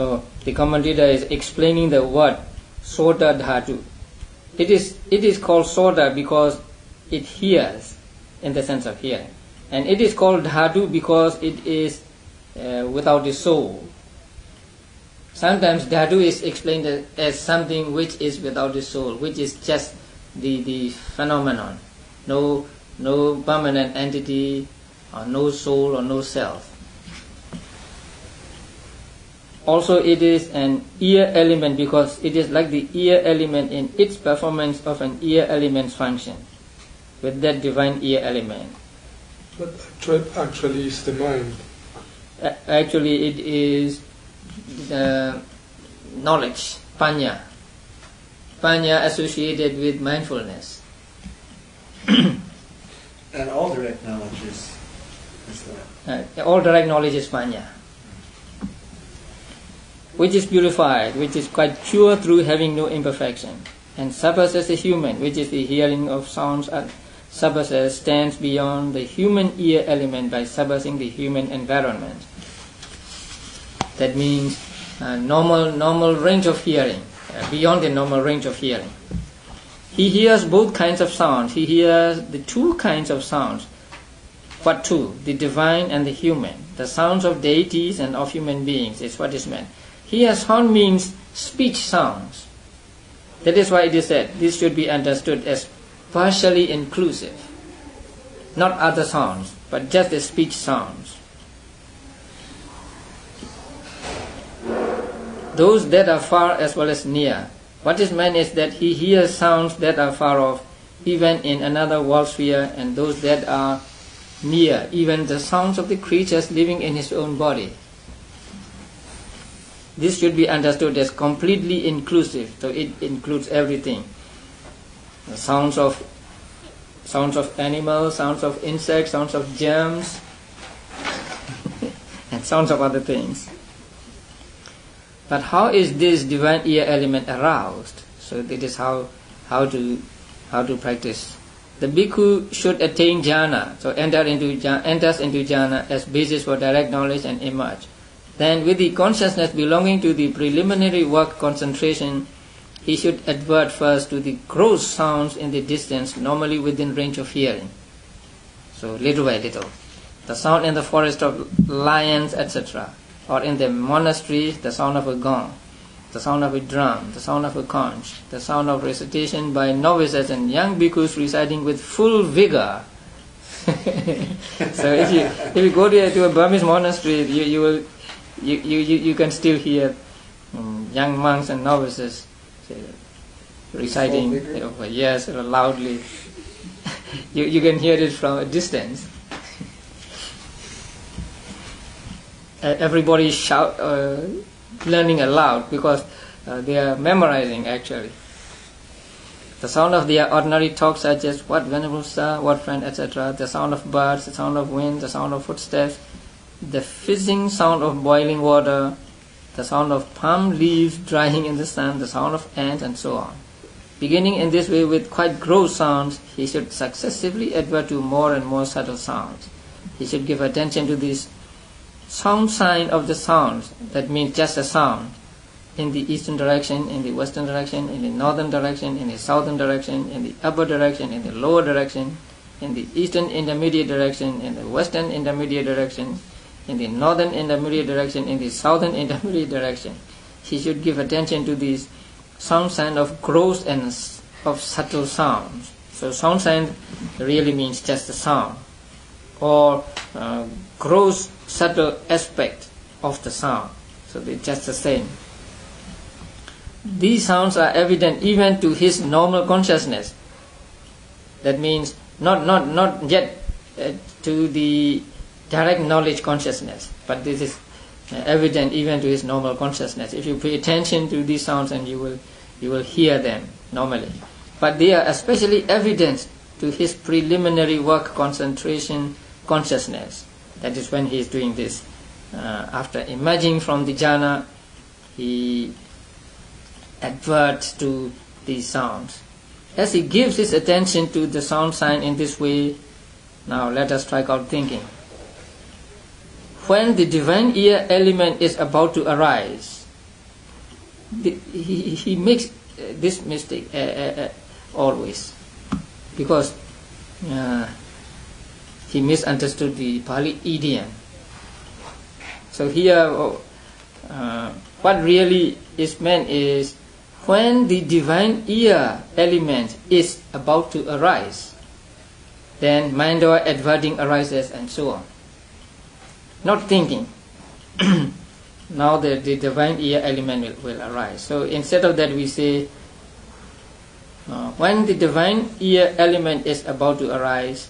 So the commentator is explaining the word Sota Dhatu. It is, it is called Sota because it hears, in the sense of hearing. And it is called Dhatu because it is uh, without the soul. Sometimes Dhatu is explained as something which is without the soul, which is just the, the phenomenon. No, no permanent entity, or no soul, or no self. Also, it is an ear element because it is like the ear element in its performance of an ear element's function, with that divine ear element. But actually, it's the mind. Actually, it is the knowledge, panya. Panya associated with mindfulness. and all direct knowledge is, is that. Uh, all direct knowledge is panya. Which is purified, which is quite pure through having no imperfection. And sabas as a human, which is the hearing of sounds, uh, sabas stands beyond the human ear element by sabasing the human environment. That means uh, normal normal range of hearing, uh, beyond the normal range of hearing. He hears both kinds of sounds. He hears the two kinds of sounds. What two? The divine and the human. The sounds of deities and of human beings is what is meant. Here sound means speech sounds. That is why it is said this should be understood as partially inclusive. Not other sounds, but just the speech sounds. those that are far as well as near. What is meant is that he hears sounds that are far off, even in another world sphere, and those that are near, even the sounds of the creatures living in his own body. This should be understood as completely inclusive, so it includes everything. The sounds of sounds of animals, sounds of insects, sounds of germs, and sounds of other things. But how is this divine ear element aroused? So that is how how to how to practice. The bhikkhu should attain jhana, so enter into enters into jhana as basis for direct knowledge and emerge. Then, with the consciousness belonging to the preliminary work concentration, he should advert first to the gross sounds in the distance, normally within range of hearing. So, little by little. The sound in the forest of lions, etc or in the monastery, the sound of a gong, the sound of a drum, the sound of a conch, the sound of recitation by novices and young bhikkhus reciting with full vigor. so if you if you go to, to a Burmese monastery, you, you will you, you, you can still hear um, young monks and novices reciting yes loudly. you, you can hear it from a distance. everybody shout, uh, learning aloud because uh, they are memorizing actually. The sound of their ordinary talk such as what venerable sir, what friend, etc. The sound of birds, the sound of wind, the sound of footsteps, the fizzing sound of boiling water, the sound of palm leaves drying in the sun, the sound of ants, and so on. Beginning in this way with quite gross sounds, he should successively advert to more and more subtle sounds. He should give attention to these sound sign of the sounds, that means just a sound, in the eastern direction, in the western direction, in the northern direction, in the southern direction, in the upper direction, in the lower direction, in the eastern intermediate direction, in the western intermediate direction, in the northern intermediate direction, in the southern intermediate direction. He should give attention to these sound sign of gross and of subtle sounds. So sound sign really means just the sound, or uh, gross subtle aspect of the sound. So they're just the same. These sounds are evident even to his normal consciousness. That means not not not yet uh, to the direct knowledge consciousness, but this is uh, evident even to his normal consciousness. If you pay attention to these sounds, and you will you will hear them normally. But they are especially evident to his preliminary work concentration consciousness. That is when he is doing this. Uh, after emerging from the jhana, he adverts to these sounds. As he gives his attention to the sound sign in this way, now let us strike out thinking. When the divine ear element is about to arise, the, he, he makes uh, this mistake uh, uh, uh, always because uh, he misunderstood the Pali idiom. So here, uh, what really is meant is when the divine ear element is about to arise, then mind or adverting arises and so on. Not thinking. now the, the divine ear element will, will arise. So instead of that, we say uh, when the divine ear element is about to arise,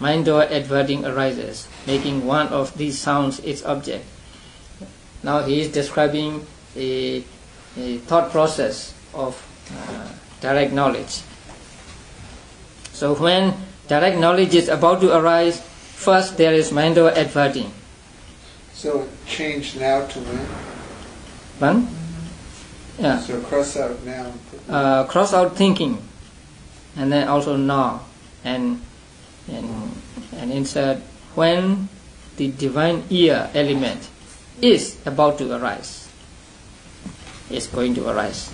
mind or adverting arises, making one of these sounds its object. Now he is describing a, a thought process of uh, direct knowledge. So when direct knowledge is about to arise, first there is mind or adverting. So change now to when? One? Yeah. So cross out now. Uh, cross out thinking, and then also now, and and and insert when the divine ear element is about to arise. Is going to arise.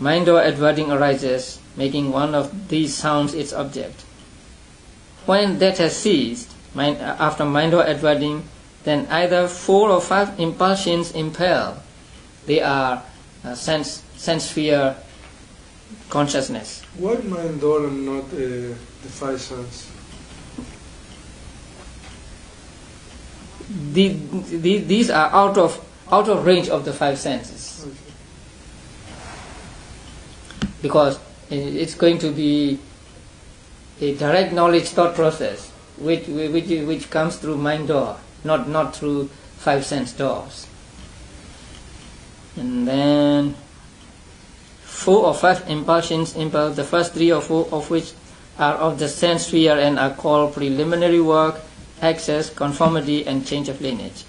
Mind or adverting arises, making one of these sounds its object. When that has ceased, mind, after mind or adverting, then either four or five impulsions impel. They are uh, sense, sense sphere consciousness. Why mind door and not uh, the five senses? The, the, these are out of out of range of the five senses Okay. because it's going to be a direct knowledge thought process which which which comes through mind door not not through five sense doors and then four or five impulsions impel the first three or four of which are of the sense sphere and are called preliminary work access conformity and change of lineage.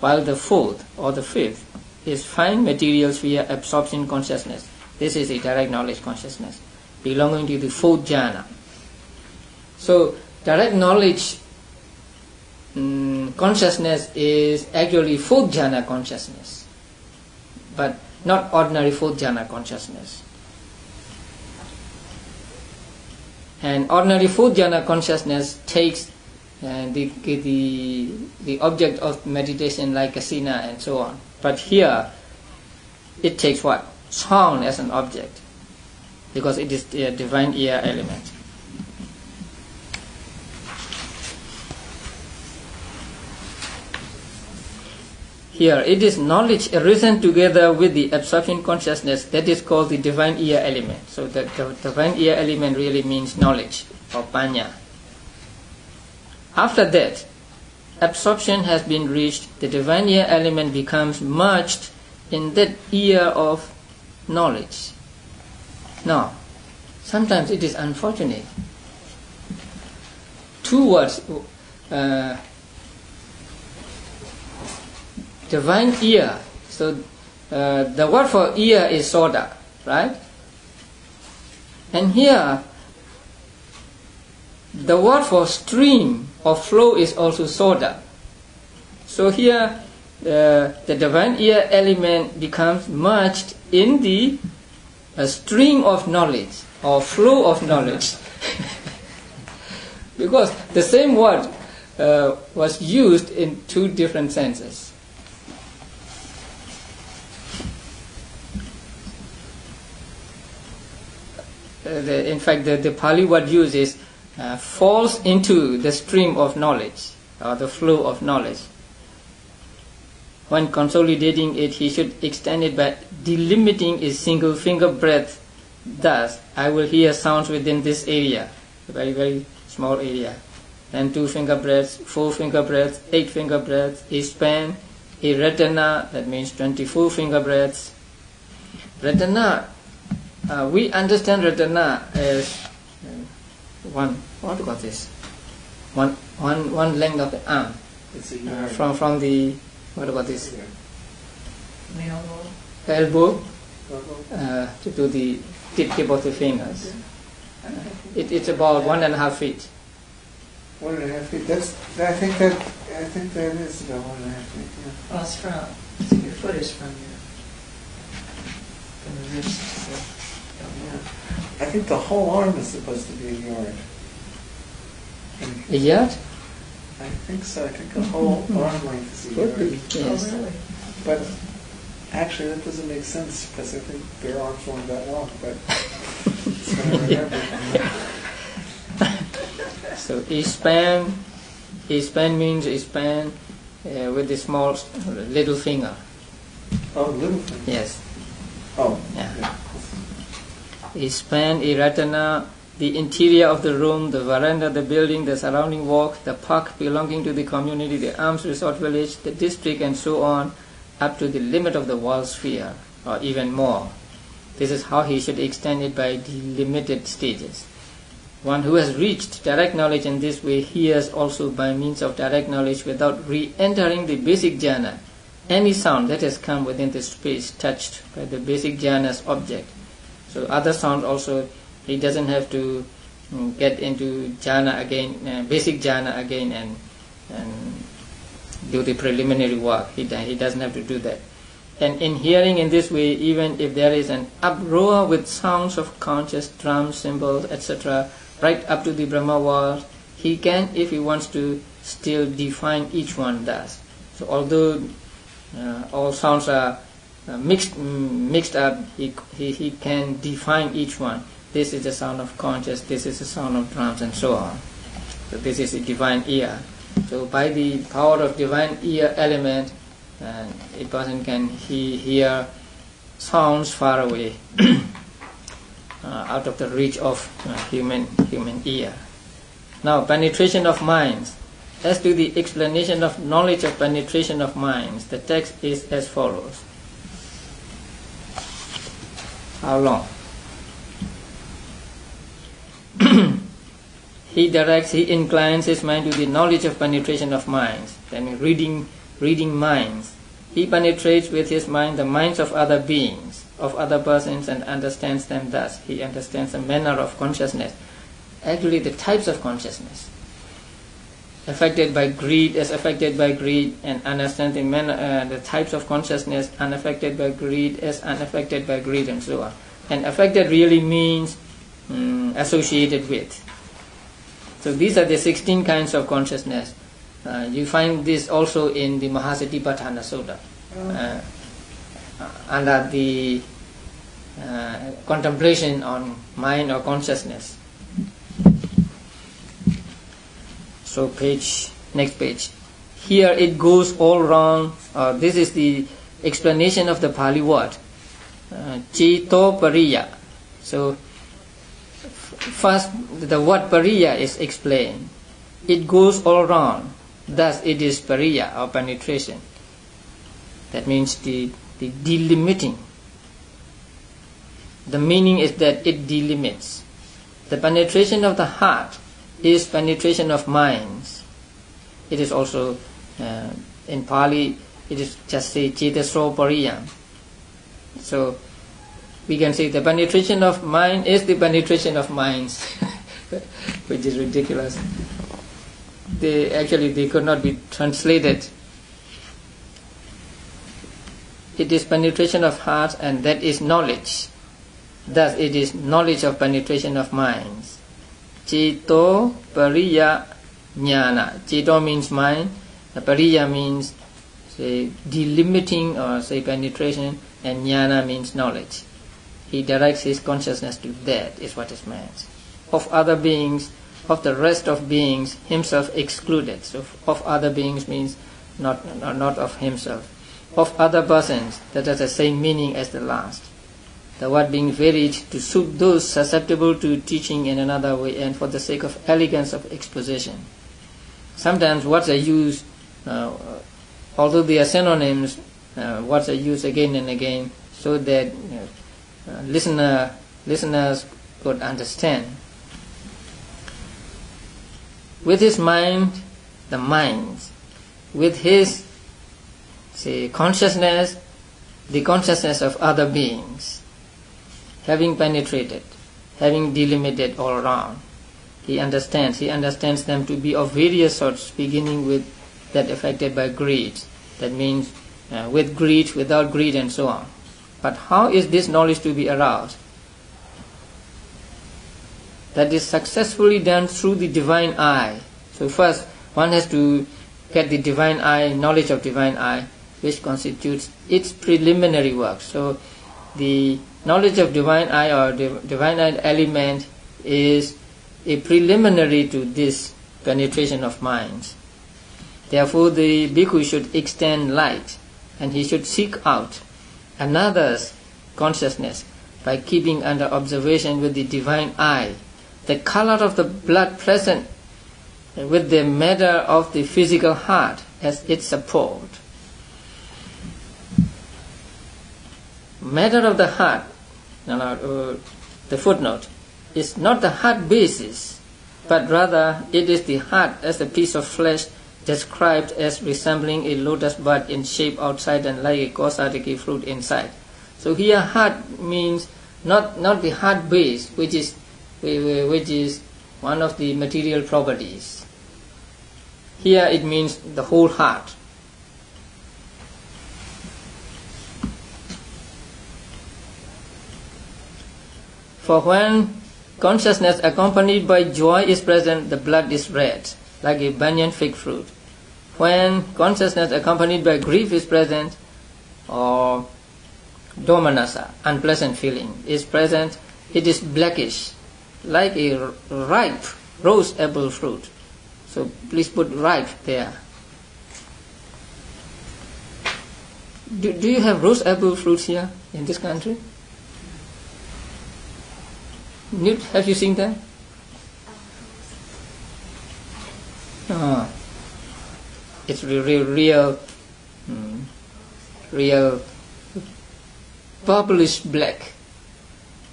While the fourth or the fifth is fine material sphere absorption consciousness. This is a direct knowledge consciousness belonging to the fourth jhana. So direct knowledge mm, consciousness is actually fourth jhana consciousness but not ordinary fourth jhana consciousness and ordinary fourth jhana consciousness takes uh, the, the, the object of meditation like kasina and so on. But here, it takes what? Sound as an object, because it is the divine ear element. Here, it is knowledge arisen together with the absorption consciousness that is called the divine ear element. So, the, the divine ear element really means knowledge or panya. After that, absorption has been reached, the divine ear element becomes merged in that ear of knowledge. Now, sometimes it is unfortunate. Two words, uh, divine ear. So, uh, the word for ear is sota, right? And here, the word for stream or flow is also sota. So here, uh, the divine ear element becomes merged in the uh, stream of knowledge or flow of knowledge. because the same word uh, was used in two different senses. The, in fact, the, the Pali word used is uh, falls into the stream of knowledge or the flow of knowledge. When consolidating it, he should extend it by delimiting a single finger breadth. Thus, I will hear sounds within this area, a very, very small area. Then two finger breadths, four finger breadths, eight finger breadths, a span, a ratana, that means 24 finger breadths. Ratana, uh, we understand ratana as uh, one, what do you call this? One, one, one length of the arm It's uh, from, from the, what about this? Here. Elbow Elbow. uh, to, to the tip, tip of the fingers. It, it's about one and a half feet. One and a half feet. That's. I think that. I think that is about one and a half feet. Yeah. Well, it's from, your foot is from your I think the whole arm is supposed to be a yard. And A yard? I think so. I think the whole arm length is a Could yard. be, yes. But actually, that doesn't make sense because I think their arms weren't that long. But it's what I remember. So each span, each span means a span uh, with the small s- little finger. Oh, little thing. Yes. Oh, Yeah. yeah. A span, a ratana, the interior of the room, the veranda, the building, the surrounding walk, the park belonging to the community, the Arms Resort Village, the district, and so on, up to the limit of the wall sphere, or even more. This is how he should extend it by delimited stages. One who has reached direct knowledge in this way hears also by means of direct knowledge without re entering the basic jhana any sound that has come within the space touched by the basic jhana's object. So other sounds also, he doesn't have to get into jhana again, uh, basic jhana again, and and do the preliminary work. He he doesn't have to do that. And in hearing in this way, even if there is an uproar with sounds of conscious drums, cymbals, etc., right up to the Brahma world, he can, if he wants to, still define each one thus. So although uh, all sounds are uh, mixed mm, mixed up, he, he, he can define each one. This is the sound of conscious, this is the sound of drums, and so on. So this is a divine ear. So by the power of divine ear element, uh, a person can he hear sounds far away, uh, out of the reach of uh, human human ear. Now penetration of minds. As to the explanation of knowledge of penetration of minds, the text is as follows. How long? he directs, he inclines his mind to the knowledge of penetration of minds, means reading, reading minds. He penetrates with his mind the minds of other beings, of other persons, and understands them thus. He understands the manner of consciousness, actually the types of consciousness affected by greed as affected by greed and understanding the, uh, the types of consciousness unaffected by greed as unaffected by greed and so on. And affected really means mm, associated with. So these are the 16 kinds of consciousness. Uh, you find this also in the Mahasatipatthana Sutta. Uh, under the uh, contemplation on mind or consciousness. So page, next page. Here it goes all wrong. Uh, this is the explanation of the Pali word. Uh, Chito pariya. So first the word pariya is explained. It goes all wrong. Thus it is pariya or penetration. That means the, the delimiting. The meaning is that it delimits. The penetration of the heart is penetration of minds. It is also uh, in Pali. It is just say chetaso pariyam. So we can say the penetration of mind is the penetration of minds, which is ridiculous. They actually they could not be translated. It is penetration of heart, and that is knowledge. Thus, it is knowledge of penetration of minds. Chito pariya jnana. Chito means mind. Pariya means say delimiting or say penetration, and jnana means knowledge. He directs his consciousness to that is what is meant. Of other beings, of the rest of beings, himself excluded. So of other beings means not not, of himself. Of other persons, that has the same meaning as the last the word being varied to suit those susceptible to teaching in another way and for the sake of elegance of exposition. Sometimes words are used, uh, although they are synonyms, uh, words are used again and again so that uh, listener, listeners could understand. With his mind, the mind, with his say consciousness, the consciousness of other beings having penetrated, having delimited all around. He understands. He understands them to be of various sorts, beginning with that affected by greed. That means uh, with greed, without greed, and so on. But how is this knowledge to be aroused? That is successfully done through the divine eye. So first one has to get the divine eye, knowledge of divine eye, which constitutes its preliminary work. So the knowledge of divine eye or divine eye element is a preliminary to this penetration of minds. Therefore, the bhikkhu should extend light and he should seek out another's consciousness by keeping under observation with the divine eye the color of the blood present with the matter of the physical heart as its support. Matter of the heart, Uh, the footnote, is not the heart basis, but rather it is the heart as a piece of flesh described as resembling a lotus bud in shape outside and like a kosataki fruit inside. So here heart means not, not the heart base, which is, which is one of the material properties. Here it means the whole heart. For when consciousness accompanied by joy is present, the blood is red, like a banyan fig fruit. When consciousness accompanied by grief is present, or domanassa, unpleasant feeling, is present, it is blackish, like a ripe rose apple fruit. So please put ripe there. Do, do you have rose apple fruits here in this country? Newt, have you seen them? Oh it's real, real, mm, real purplish black,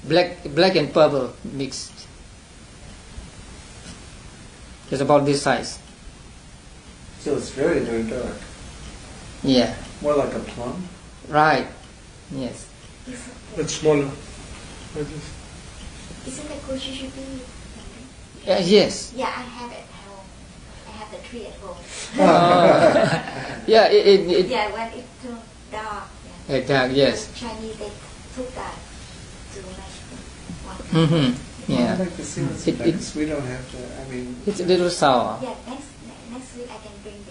black, black and purple mixed. It's about this size. So it's very, very dark. Yeah. More like a plum. Right. Yes. It's smaller. Like this. Isn't it Koshushubi? Uh, yes. Yeah, I have it at home. I have the tree at home. Uh, yeah, it, it, it, yeah, when it turned dark. Yeah. uh, dark, yes. The Chinese they took that to like one. Mm-hmm. Yeah. I'd like to see what's It- it, it- We don't have to. I mean, It's a little sour. Yeah, next next week I can bring it.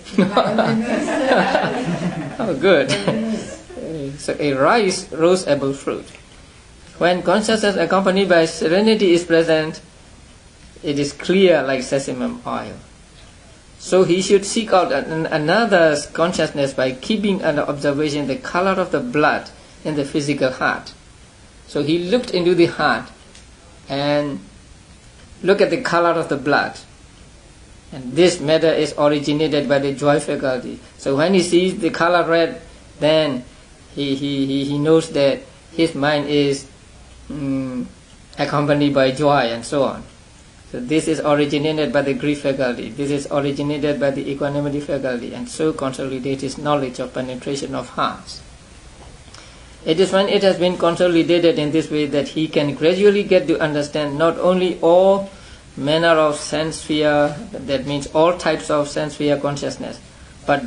Oh, good. So a rice rose apple fruit. When consciousness accompanied by serenity is present, it is clear like sesame oil. So he should seek out an, another's consciousness by keeping under observation the color of the blood in the physical heart. So he looked into the heart and look at the color of the blood. And this matter is originated by the joy faculty. So when he sees the color red, then he, he, he, he knows that his mind is mm, accompanied by joy and so on. So this is originated by the grief faculty. This is originated by the equanimity faculty, and so consolidates knowledge of penetration of hearts. It is when it has been consolidated in this way that he can gradually get to understand not only all manner of sense sphere, that means all types of sense sphere consciousness, but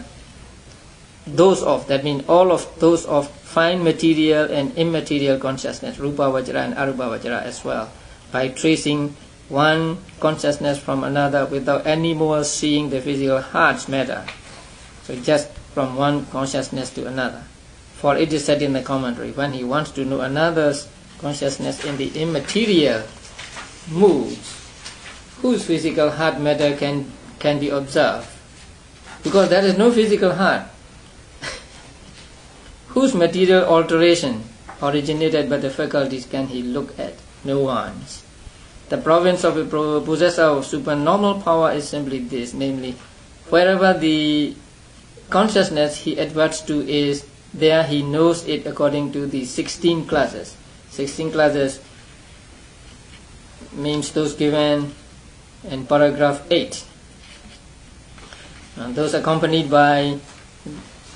those of, that means all of those of fine material and immaterial consciousness, Rupa Vacara and Arupa Vacara as well, by tracing one consciousness from another without any more seeing the physical heart's matter. So just from one consciousness to another. For it is said in the commentary, when he wants to know another's consciousness in the immaterial moods, whose physical heart matter can, can be observed? Because there is no physical heart. Whose material alteration originated by the faculties can he look at? No one's. The province of a possessor of supernormal power is simply this, namely, wherever the consciousness he adverts to is, there he knows it according to the 16 classes. 16 classes means those given in paragraph 8. And those accompanied by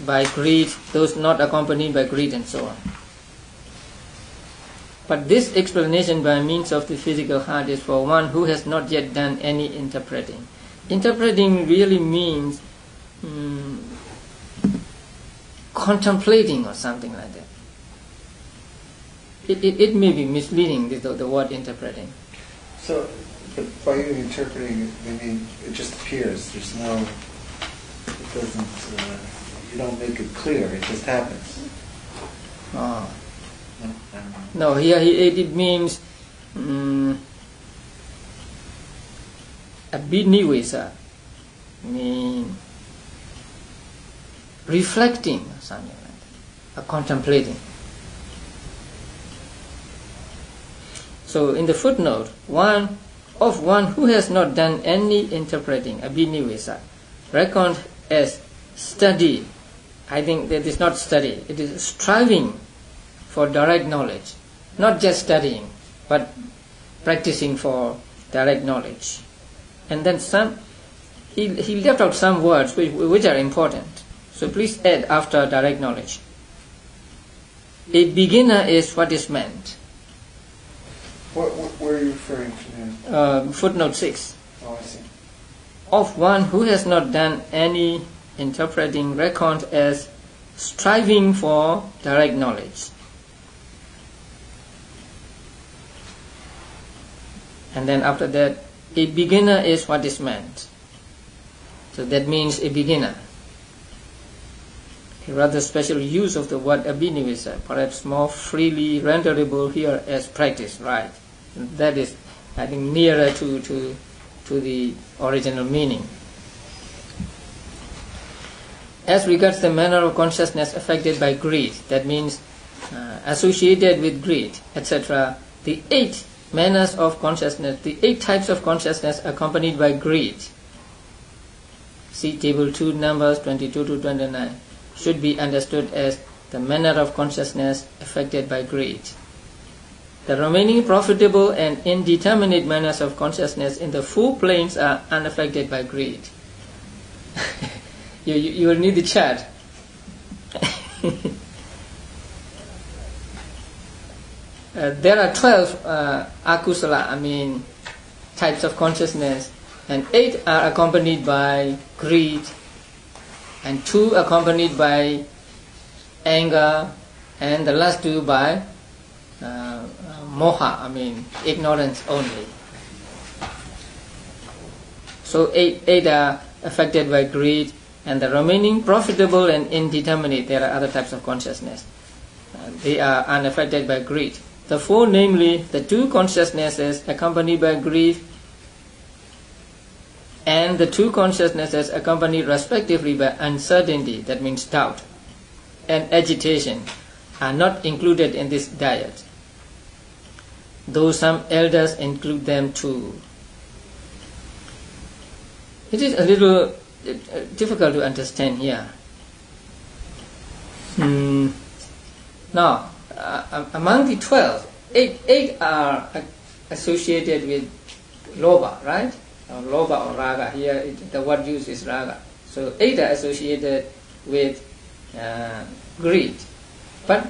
by greed, those not accompanied by greed, and so on. But this explanation by means of the physical heart is for one who has not yet done any interpreting. Interpreting really means um, contemplating or something like that. it, it, it may be misleading, the, the word interpreting. So, by you interpreting I mean, it just appears. There's no, it doesn't, uh, you don't make it clear. It just happens. Oh. No, here he, it, means um, abhinivesa, mean reflecting something like that, contemplating. So in the footnote, one of one who has not done any interpreting, abhinivesa, reckoned as study. I think that is not study, it is striving for direct knowledge, not just studying, but practicing for direct knowledge. And then some, he, he left out some words which, which are important. So please add after direct knowledge. A beginner is what is meant. What, what, where are you referring to now? Uh, footnote 6. Oh, I see. Of one who has not done any interpreting reckoned as striving for direct knowledge. And then after that, a beginner is what is meant. So that means a beginner. A rather special use of the word abhinivesa, perhaps more freely renderable here as practice, right? That is, I think, nearer to, to, to the original meaning. As regards the manner of consciousness affected by greed, that means uh, associated with greed, etc., the eight manners of consciousness, the eight types of consciousness accompanied by greed. See table 2, numbers 22 to 29, should be understood as the manner of consciousness affected by greed. The remaining profitable and indeterminate manners of consciousness in the four planes are unaffected by greed. You, you, you will need the chart. Uh, there are 12 uh, akusala, I mean, types of consciousness, and 8 are accompanied by greed, and 2 accompanied by anger, and the last two by uh, moha, I mean, ignorance only. So 8, eight are affected by greed, and the remaining profitable and indeterminate, there are other types of consciousness. Uh, they are unaffected by greed. The four, namely, the two consciousnesses accompanied by grief and the two consciousnesses accompanied respectively by uncertainty, that means doubt, and agitation, are not included in this dyad, though some elders include them too. It is a little difficult to understand here. Hmm. Now, uh, among the 12, eight, eight are associated with lobha, right? Or lobha or raga. Here it, the word used is raga. So eight are associated with uh, greed. But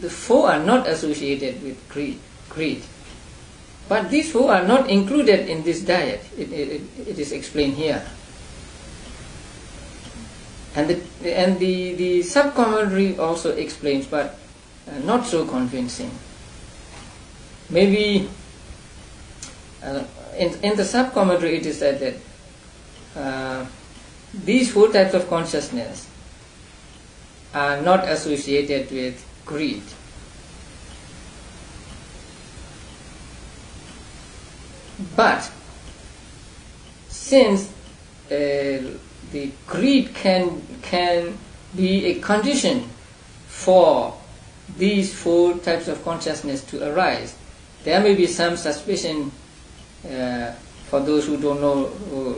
the four are not associated with greed. greed. But these four are not included in this dyad. It, it, it is explained here. And the, and the, the sub-commentary also explains, but uh, not so convincing. Maybe uh, in, in the sub-commentary it is said that uh, these four types of consciousness are not associated with greed. But since uh, the greed can can be a condition for these four types of consciousness to arise, there may be some suspicion uh, for those who don't know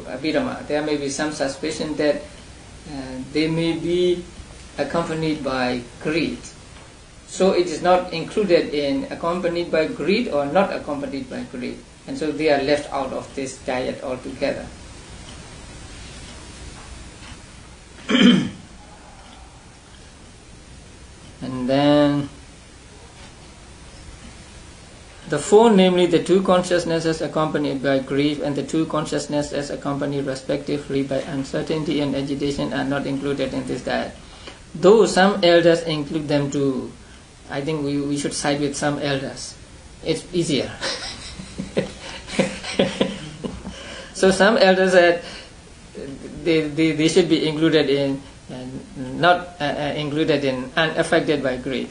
uh, Abhidhamma, there may be some suspicion that uh, they may be accompanied by greed. So it is not included in accompanied by greed or not accompanied by greed. And so they are left out of this dyad altogether. and then the four, namely the two consciousnesses accompanied by grief and the two consciousnesses accompanied respectively by uncertainty and agitation, are not included in this dyad. Though some elders include them too. I think we, we should side with some elders. It's easier. so some elders said they, they, they should be included in, not uh, uh, included in unaffected by greed,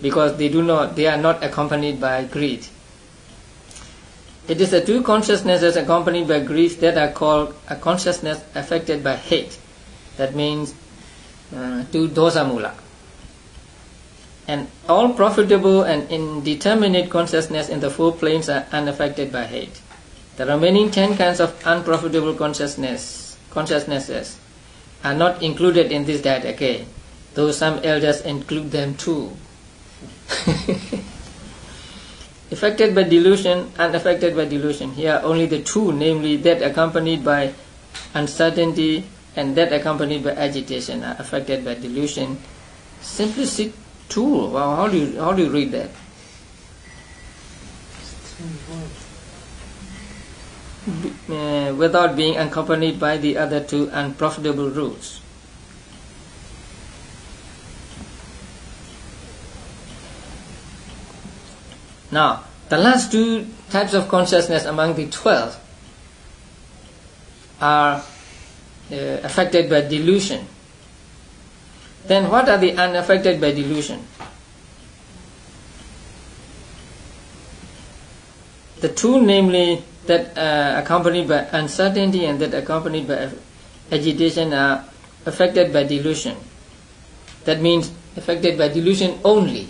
because they do not, they are not accompanied by greed. It is the two consciousnesses accompanied by greed that are called a consciousness affected by hate. That means uh, two dosa mula. And all profitable and indeterminate consciousness in the four planes are unaffected by hate. The remaining ten kinds of unprofitable consciousness consciousnesses are not included in this dyad again, though some elders include them too. affected by delusion, unaffected by delusion. Here only the two, namely that accompanied by uncertainty and that accompanied by agitation are affected by delusion. Simplicity two. Wow, how do you how do you read that? Uh, without being accompanied by the other two unprofitable rules. Now, the last two types of consciousness among the twelve are uh, affected by delusion. Then, what are the unaffected by delusion? The two, namely, that uh, accompanied by uncertainty and that accompanied by agitation, are affected by delusion. That means affected by delusion only.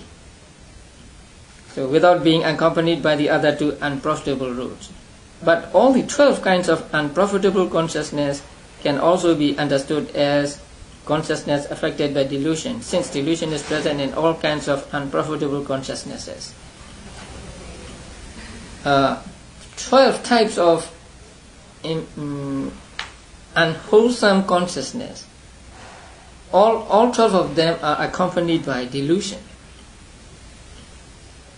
So without being accompanied by the other two unprofitable roots. But all the 12 kinds of unprofitable consciousness can also be understood as consciousness affected by delusion, since delusion is present in all kinds of unprofitable consciousnesses. Uh, 12 types of um, unwholesome consciousness. All, all 12 of them are accompanied by delusion.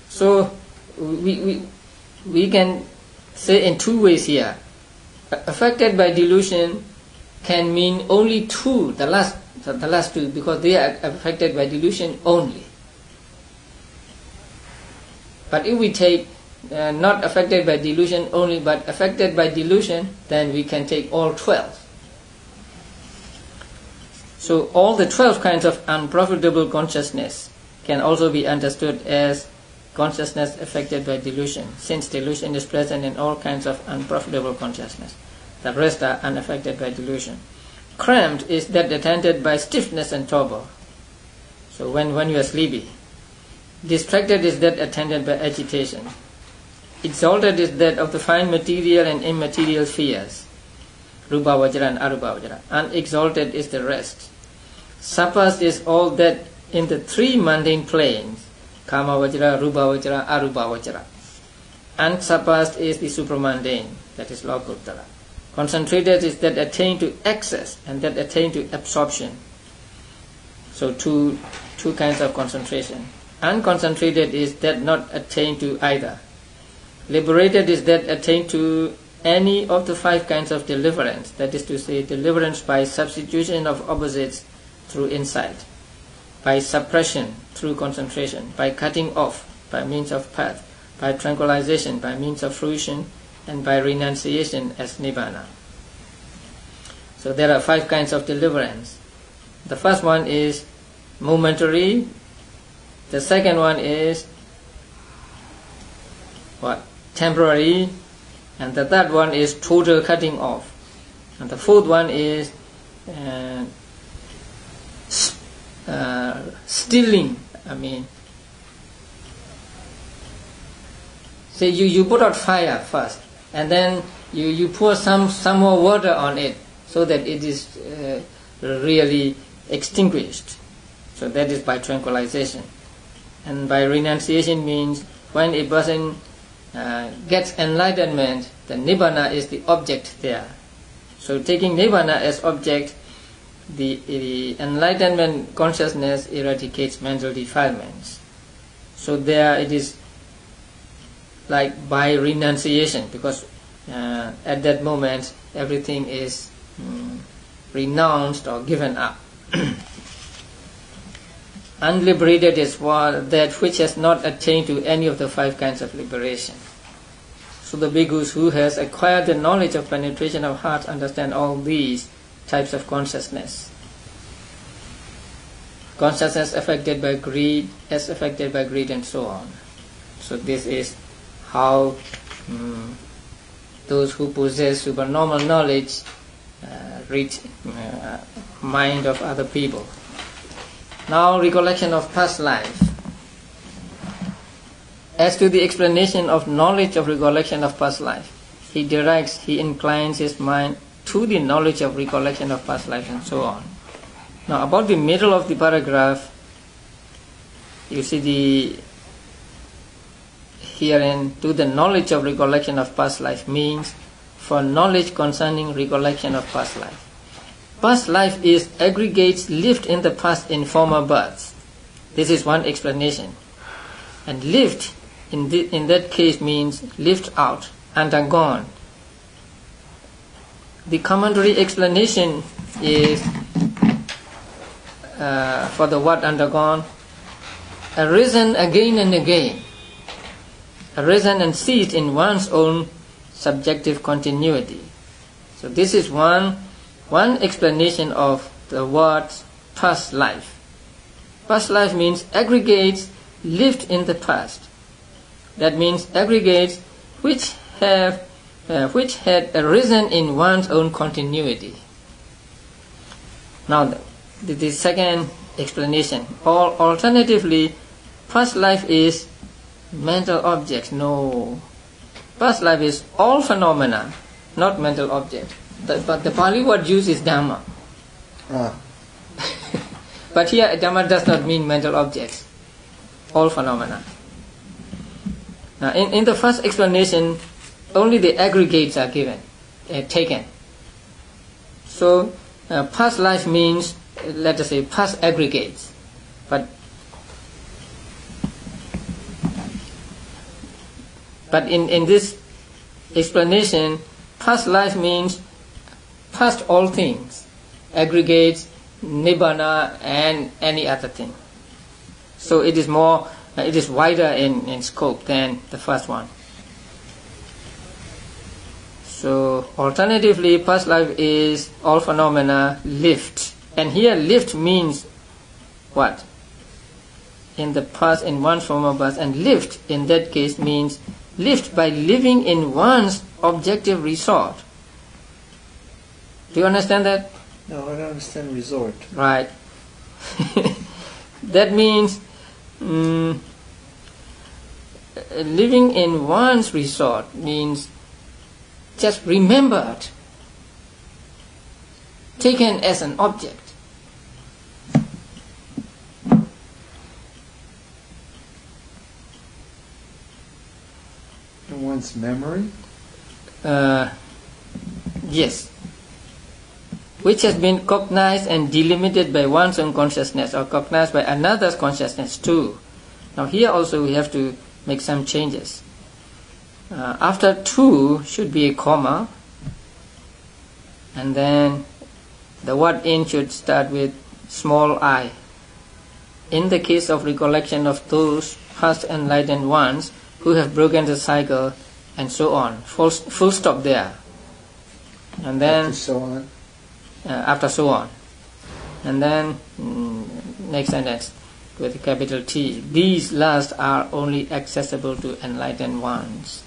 So we, we, we can say in two ways here. Affected by delusion can mean only two, the last, the last two, because they are affected by delusion only. But if we take uh, not affected by delusion only, but affected by delusion, then we can take all 12. So all the 12 kinds of unprofitable consciousness can also be understood as consciousness affected by delusion, since delusion is present in all kinds of unprofitable consciousness. The rest are unaffected by delusion. Cramped is that attended by stiffness and torpor. So when, when you are sleepy. Distracted is that attended by agitation. Exalted is that of the fine material and immaterial spheres. Rupa Vacara and Arupa Vacara. Unexalted is the rest. Surpassed is all that in the three mundane planes Kama Vacara, Rupa Vacara, Arupa Vacara. Unsurpassed is the supramundane, that is Lokuttara. Concentrated is that attain to access and that attain to absorption. So two, two kinds of concentration. Unconcentrated is that not attain to either. Liberated is that attained to any of the five kinds of deliverance, that is to say, deliverance by substitution of opposites through insight by suppression through concentration, by cutting off by means of path, by tranquilization by means of fruition, and by renunciation as nibbana. So there are five kinds of deliverance. The first one is momentary. The second one is what? Temporary. And the third one is total cutting off. And the fourth one is uh, uh, stealing. I mean, say you, you put out fire first, and then you, you pour some, some more water on it so that it is uh, really extinguished. So that is by tranquilization. And by renunciation means when a person uh, gets enlightenment, the nibbana is the object there. So taking nibbana as object the, the enlightenment consciousness eradicates mental defilements. So there it is like by renunciation because uh, at that moment everything is um, renounced or given up. Unliberated is what, that which has not attained to any of the five kinds of liberation. So the bhikkhus who has acquired the knowledge of penetration of heart understand all these types of consciousness. Consciousness affected by greed, as affected by greed, and so on. So this is how mm, those who possess supernormal knowledge uh, reach uh, mind of other people. Now recollection of past life. As to the explanation of knowledge of recollection of past life, he directs, he inclines his mind to the knowledge of recollection of past life and so on. Now about the middle of the paragraph, you see the herein to the knowledge of recollection of past life means for knowledge concerning recollection of past life. Past life is aggregates lived in the past in former births. This is one explanation. And lived in, the, in that case means lived out, undergone. The commentary explanation is uh, for the word undergone, arisen again and again, arisen and ceased in one's own subjective continuity. So this is one one explanation of the word past life. Past life means aggregates lived in the past. That means aggregates which have uh, which had arisen in one's own continuity. Now, the, the second explanation, or alternatively, past life is mental objects. No, past life is all phenomena, not mental object. The, but the Pali word used is Dhamma. Ah, But here Dhamma does not mean mental objects, all phenomena. Now, in, in the first explanation, only the aggregates are given, uh, taken. So, uh, past life means, uh, let us say, past aggregates. But but in, in this explanation, past life means past all things, aggregates, nibbana, and any other thing. So it is more, uh, it is wider in, in scope than the first one. So alternatively, past life is all phenomena lived. And here lived means what? In the past, in one form of birth, and lived in that case means lived by living in one's objective resort. Do you understand that? no, I don't understand resort. Right. that means mm, living in one's resort means just remembered, taken as an object. In one's memory? Uh, yes. Which has been cognized and delimited by one's own consciousness or cognized by another's consciousness too. Now, here also we have to make some changes. Uh, after two should be a comma, and then the word in should start with small i. In the case of recollection of those past enlightened ones who have broken the cycle and so on, full, full stop there. And then so on. After so on. And then mm, next sentence with capital T. These last are only accessible to enlightened ones.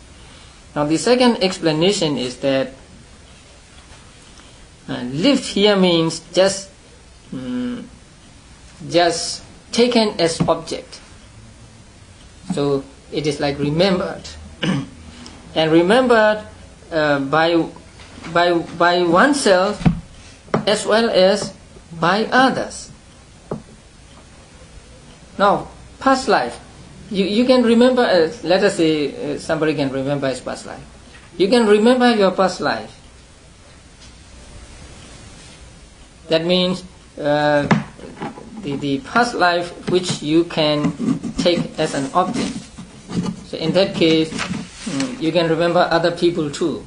Now the second explanation is that uh, lived here means just mm, just taken as object. So it is like remembered, and remembered uh, by by by oneself as well as by others. Now, past life, you, you can remember, uh, let us say uh, somebody can remember his past life. You can remember your past life. That means uh, the, the past life which you can take as an object. So in that case, mm, you can remember other people too.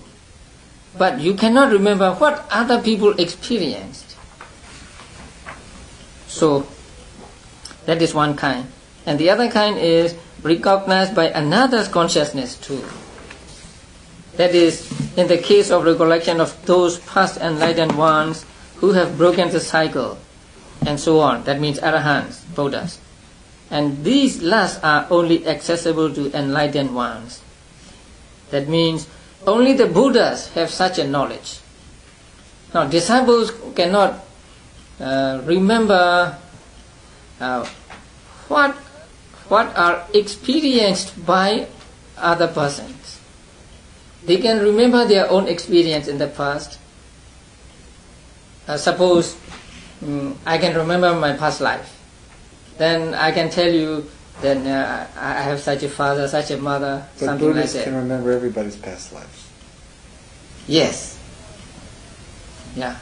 But you cannot remember what other people experienced. So, That is one kind. And the other kind is recognized by another's consciousness too. That is, in the case of recollection of those past enlightened ones who have broken the cycle, and so on. That means arahants, Buddhas. And these last are only accessible to enlightened ones. That means only the Buddhas have such a knowledge. Now, disciples cannot uh, remember uh, what what are experienced by other persons. They can remember their own experience in the past. Uh, suppose mm, I can remember my past life, then I can tell you that uh, I have such a father, such a mother, But something like Buddhists that. can remember everybody's past lives. Yes. Yeah.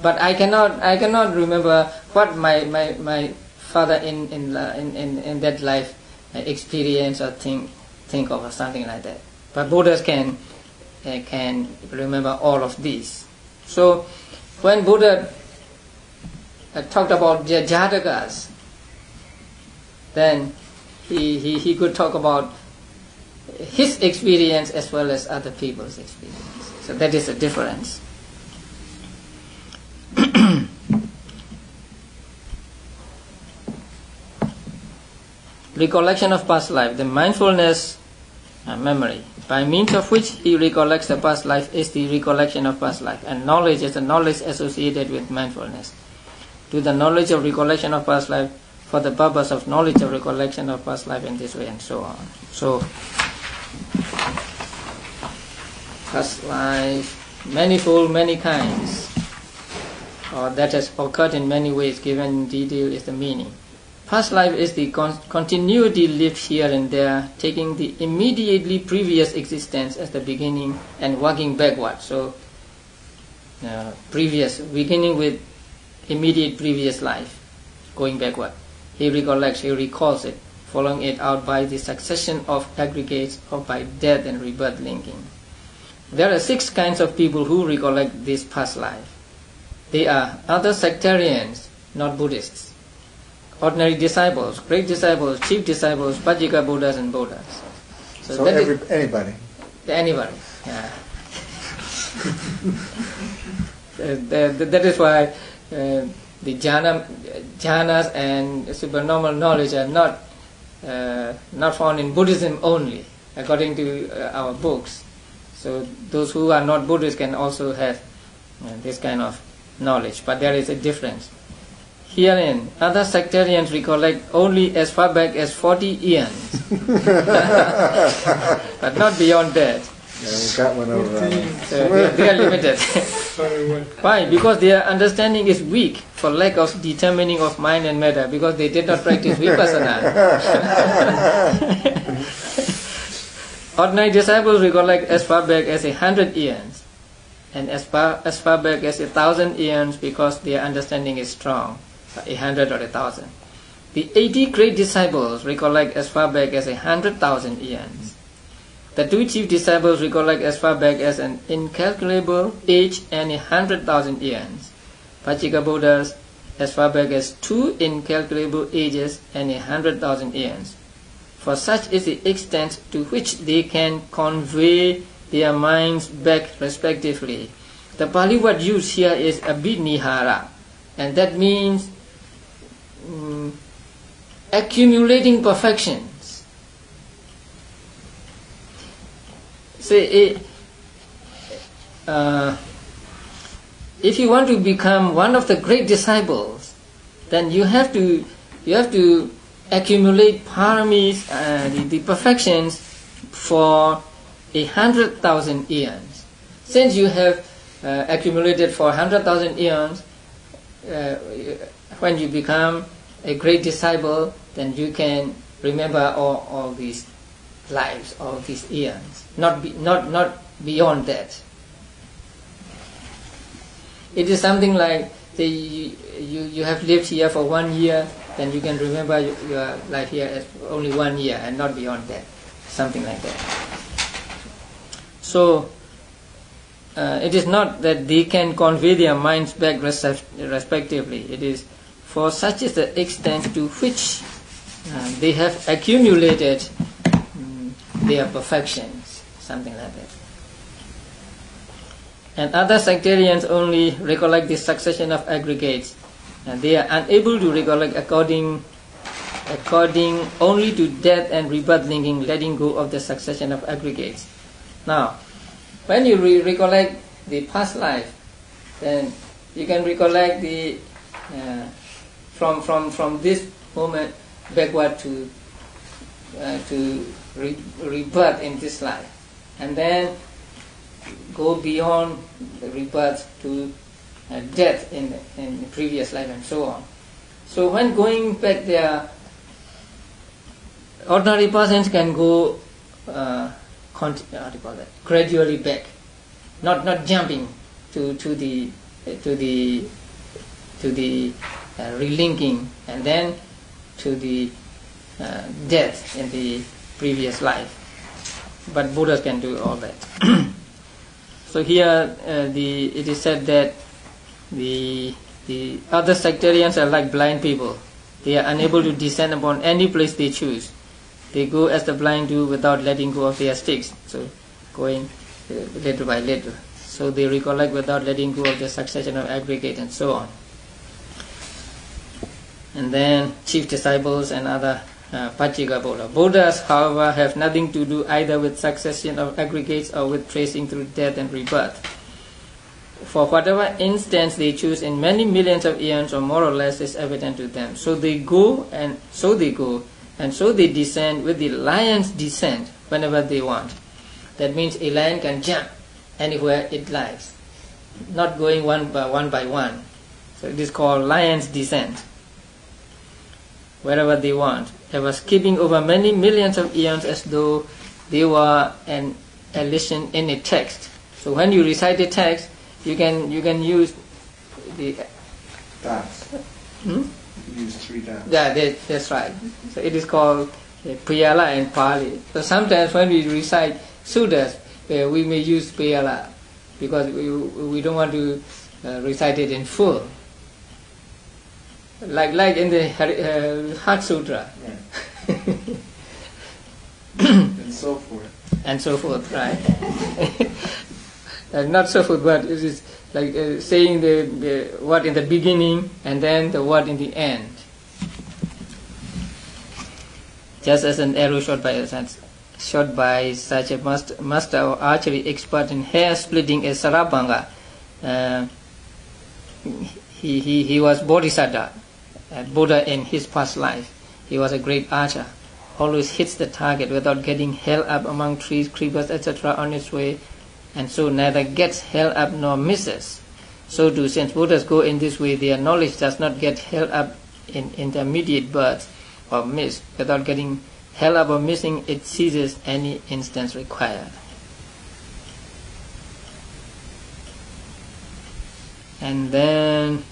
But I cannot I cannot remember what my, my, my father in in, in, in in that life uh, experience or think think of or something like that. But Buddhas can uh, can remember all of these. So when Buddha uh, talked about the jatakas, then he, he, he could talk about his experience as well as other people's experience. So that is a difference. Recollection of past life, the mindfulness and memory, by means of which he recollects the past life, is the recollection of past life, and knowledge is the knowledge associated with mindfulness. To the knowledge of recollection of past life, for the purpose of knowledge of recollection of past life in this way, and so on. So, past life, manifold, many kinds, or that has occurred in many ways, given in detail is the meaning. Past life is the con- continuity lived here and there, taking the immediately previous existence as the beginning and working backward. So, uh, previous, beginning with immediate previous life, going backward. He recollects, he recalls it, following it out by the succession of aggregates or by death and rebirth linking. There are six kinds of people who recollect this past life. They are other sectarians, not Buddhists ordinary disciples, great disciples, chief disciples, Pacceka Buddhas and Buddhas. So, So that is every, anybody. anybody. Yeah. Uh, that, that is why uh, the jhana, jhanas and supernormal knowledge are not uh, not found in Buddhism only, according to uh, our books. So those who are not Buddhists can also have uh, this kind of knowledge, but there is a difference. Herein, other sectarians recollect only as far back as 40 eons, but not beyond that. Yeah, we got one over on Fourteen. So uh, they, they are limited. Why? Because their understanding is weak for lack of determining of mind and matter, because they did not practice vipassana. Ordinary disciples recollect as far back as a hundred eons, and as far as far back as a thousand eons, because their understanding is strong, a hundred or a thousand. The eighty great disciples recollect as far back as a hundred thousand eons. The two chief disciples recollect as far back as an incalculable age and a hundred thousand eons. Pacceka Buddhas as far back as two incalculable ages and a hundred thousand eons. For such is the extent to which they can convey their minds back respectively. The Pali word used here is abhinihara, and that means mm, accumulating perfections. Say, eh, uh, if you want to become one of the great disciples, then you have to you have to accumulate paramis, uh, the, the perfections, for a hundred thousand eons. Since you have uh, accumulated for a hundred thousand eons, uh, when you become a great disciple, then you can remember all, all these lives, all these eons. Not be, not not beyond that. It is something like say you, you, have lived here for one year, then you can remember your, life here as only one year and not beyond that. Something like that. So uh, it is not that they can convey their minds back respect- respectively. It is For such is the extent to which uh, they have accumulated their perfections, something like that. And other sectarians only recollect the succession of aggregates, and they are unable to recollect according according only to death and rebirth linking, letting go of the succession of aggregates. Now, when you re- recollect the past life, then you can recollect the uh, from from from this moment backward to uh, to re- rebirth in this life, and then go beyond rebirth to uh, death in the, in the previous life and so on. So when going back there, ordinary persons can go uh, call that? gradually back, not not jumping to to the to the to the uh, relinking and then to the uh, death in the previous life. But Buddhas can do all that. so here uh, the it is said that the the other sectarians are like blind people. They are unable to descend upon any place they choose. They go as the blind do without letting go of their sticks. So going uh, little by little. So they recollect without letting go of the succession of aggregate and so on. And then chief disciples and other uh, Pacceka Buddha. Buddhas, however, have nothing to do either with succession of aggregates or with tracing through death and rebirth. For whatever instance they choose in many millions of eons or more or less is evident to them. So they go and so they go and so they descend with the lion's descent whenever they want. That means a lion can jump anywhere it likes, not going one by one by one. So it is called lion's descent. Wherever they want. They were skipping over many millions of eons as though they were an elision in a text. So when you recite the text, you can you can use the Dots. hmm? Use three dots. Yeah, that, that's right. So it is called uh, peyyala and Pali. So sometimes when we recite sutras, uh, we may use peyyala because we, we don't want to uh, recite it in full. Like like in the uh, Heart Sutra Right. and so forth. and so forth, right? Uh, not so forth, but it is like uh, saying the, the word in the beginning and then the word in the end. Just as an arrow shot by a shot by such a master, master or archery expert in hair splitting as Sarabhanga. Uh, he, he, he was Bodhisattva, Buddha in his past life. He was a great archer. Always hits the target without getting held up among trees, creepers, etc. on its way, and so neither gets held up nor misses. So too, since Buddhas go in this way, their knowledge does not get held up in intermediate births or miss. Without getting held up or missing, it ceases any instance required. And then,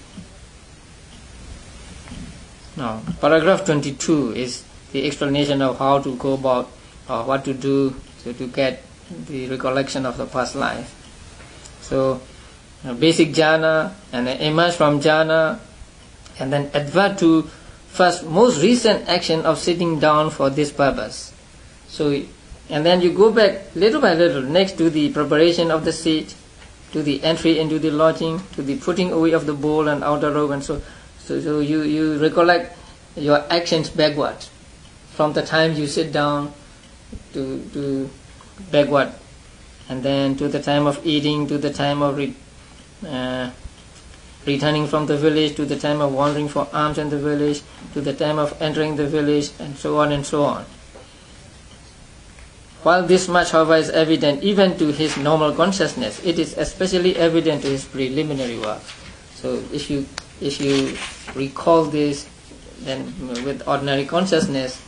now, paragraph 22 is the explanation of how to go about or what to do to, to get the recollection of the past life. So, uh, basic jhana, and then emerge from jhana, and then advert to first most recent action of sitting down for this purpose. So, and then you go back little by little next to the preparation of the seat, to the entry into the lodging, to the putting away of the bowl and outer robe, and so, so, so you, you recollect your actions backward from the time you sit down to, to backward, and then to the time of eating, to the time of re, uh, returning from the village, to the time of wandering for alms in the village, to the time of entering the village, and so on and so on. While this much, however, is evident even to his normal consciousness, it is especially evident to his preliminary work. So, if you if you recall this, then with ordinary consciousness,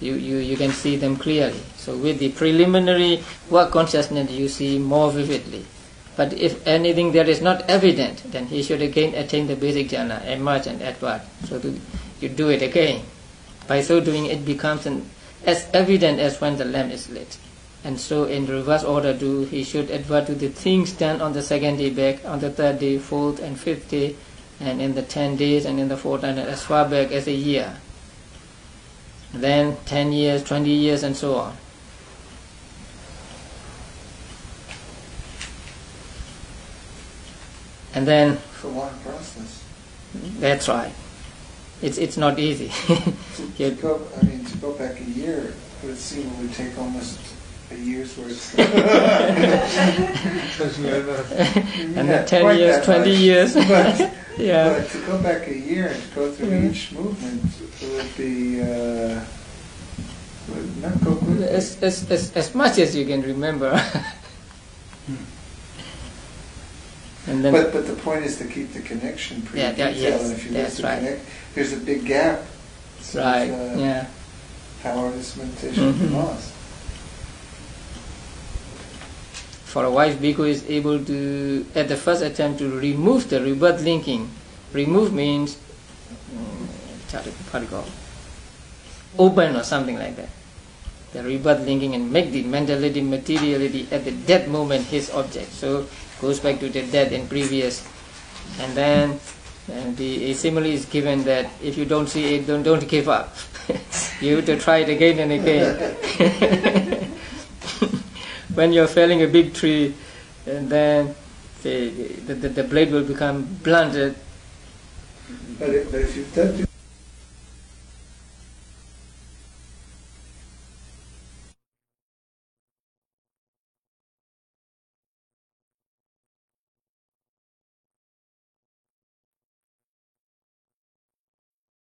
you, you, you can see them clearly. So with the preliminary work consciousness you see more vividly. But if anything that is not evident, then he should again attain the basic jhana, emerge and advert. So to, you do it again. By so doing it becomes an, as evident as when the lamp is lit. And so in reverse order do he should advert to the things done on the second day back, on the third day, fourth and fifth day, and in the 10 days, and in the fortnight, as far back as a year. Then 10 years, 20 years, and so on. And then It's a long process. that's right. It's it's not easy. To, to go, I mean, to go back a year, it would seem it would take almost a year's worth. Something like that. and then 10 years, 20 years. Yeah. but to go back a year and go through Mhm. each movement would be, uh, would not go quickly. As, as, as, as much as you can remember. and then But, but the point is to keep the connection pretty Yeah, yeah, detailed, yes, and if you that's lose the right. connect, there's a big gap. So right, uh, yeah. Power this meditation Mhm. lost. For a wise bhikkhu is able to, at the first attempt, to remove the rebirth linking. Remove means, mm, it? Open or something like that. The rebirth linking and make the mentality, materiality at the dead moment his object. So goes back to the dead in previous. And then and the simile is given that if you don't see it, don't, don't give up. you have to try it again and again. when you're felling a big tree, and then the, the, the, blade will become blunted. But, if done,